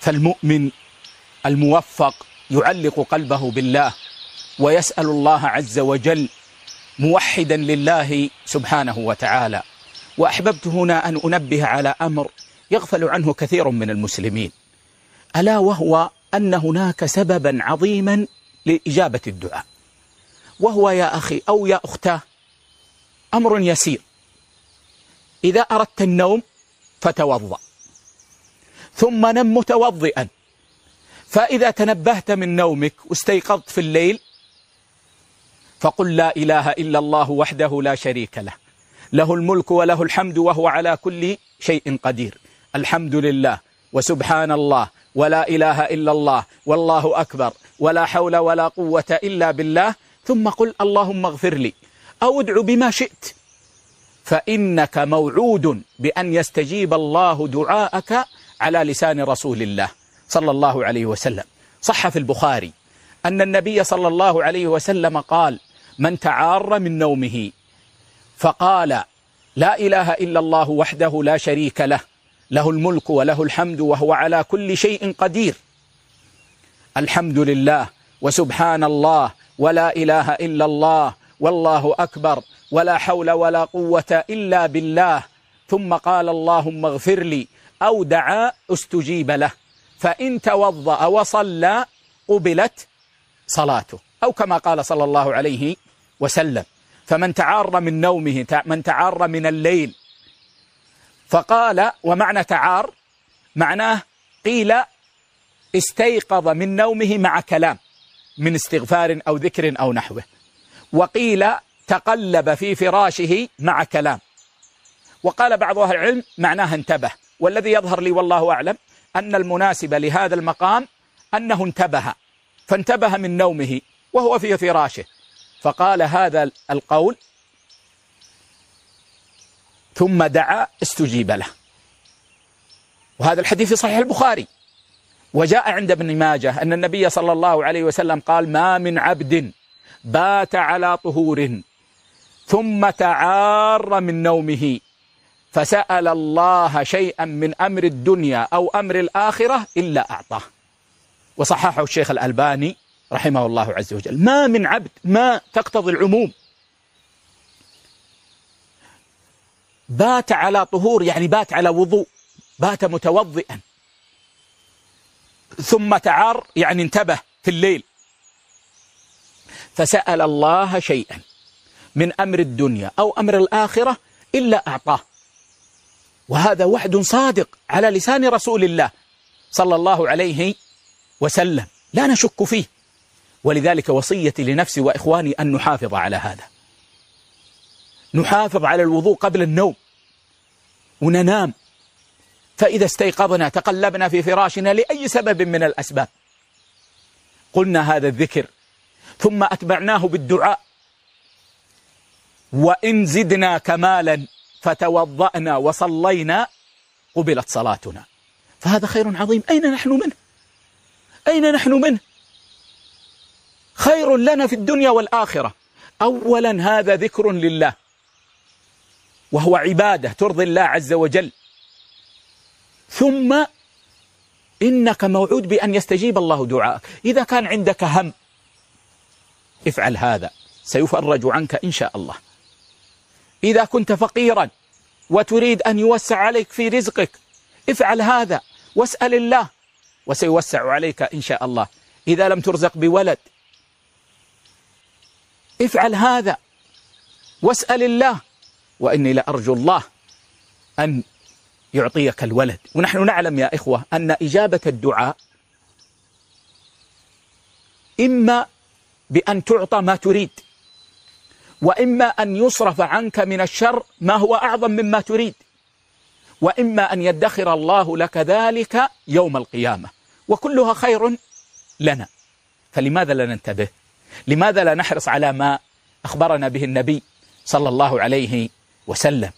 فالمؤمن الموفق يعلق قلبه بالله ويسأل الله عز وجل موحدا لله سبحانه وتعالى. وأحببت هنا أن أنبه على أمر يغفل عنه كثير من المسلمين. ألا وهو أن هناك سببا عظيما لإجابة الدعاء. وهو يا أخي أو يا أختاه أمر يسير. إذا أردت النوم فتوضأ. ثم نم متوضئا. فإذا تنبهت من نومك واستيقظت في الليل فقل لا إله إلا الله وحده لا شريك له. له الملك وله الحمد وهو على كل شيء قدير. الحمد لله وسبحان الله ولا إله إلا الله والله أكبر ولا حول ولا قوة إلا بالله. ثم قل اللهم اغفر لي أو ادعو بما شئت فإنك موعود بأن يستجيب الله دعاءك على لسان رسول الله صلى الله عليه وسلم. صح في البخاري أن النبي صلى الله عليه وسلم قال من تعار من نومه فقال لا إله إلا الله وحده لا شريك له له الملك وله الحمد وهو على كل شيء قدير. الحمد لله وسبحان الله ولا إله إلا الله والله أكبر ولا حول ولا قوة إلا بالله. ثم قال اللهم اغفر لي أو دعا استجيب له. فإن توضأ وصلى قبلت صلاته. أو كما قال صلى الله عليه وسلم. فمن تعار من نومه من تعار من الليل. فقال ومعنى تعار؟ معناه قيل استيقظ من نومه مع كلام من استغفار أو ذكر أو نحوه. وقيل تقلب في فراشه مع كلام. وقال بعض أهل العلم معناها انتبه. والذي يظهر لي والله أعلم أن المناسب لهذا المقام أنه انتبه فانتبه من نومه وهو في فراشه. فقال هذا القول ثم دعا استجيب له. وهذا الحديث في صحيح البخاري. وجاء عند ابن ماجه أن النبي صلى الله عليه وسلم قال ما من عبد بات على طهور ثم تعار من نومه. فسأل الله شيئا من أمر الدنيا أو أمر الآخرة إلا أعطاه. وصححه الشيخ الألباني رحمه الله عز وجل. ما من عبد ما تقتضي العموم. بات على طهور يعني بات على وضوء بات متوضئا. ثم تعار يعني انتبه في الليل. فسأل الله شيئا من أمر الدنيا أو أمر الآخرة إلا أعطاه. وهذا وعد صادق على لسان رسول الله صلى الله عليه وسلم. لا نشك فيه. ولذلك وصيتي لنفسي وإخواني أن نحافظ على هذا. نحافظ على الوضوء قبل النوم. وننام. فإذا استيقظنا تقلبنا في فراشنا لأي سبب من الأسباب. قلنا هذا الذكر. ثم أتبعناه بالدعاء. وإن زدنا كمالا. فتوضأنا وصلينا قبلت صلاتنا. فهذا خير عظيم. أين نحن منه؟ أين نحن منه؟ خير لنا في الدنيا والآخرة. أولا هذا ذكر لله. وهو عبادة ترضي الله عز وجل. ثم إنك موعود بأن يستجيب الله دعاءك. إذا كان عندك هم افعل هذا. سيفرج عنك إن شاء الله. إذا كنت فقيرا وتريد أن يوسع عليك في رزقك افعل هذا واسأل الله وسيوسع عليك إن شاء الله. إذا لم ترزق بولد افعل هذا واسأل الله وإني لأرجو الله أن يعطيك الولد. ونحن نعلم يا إخوة أن إجابة الدعاء إما بأن تعطى ما تريد وإما أن يصرف عنك من الشر ما هو أعظم مما تريد. وإما أن يدخر الله لك ذلك يوم القيامة. وكلها خير لنا. فلماذا لا ننتبه؟ لماذا لا نحرص على ما أخبرنا به النبي صلى الله عليه وسلم؟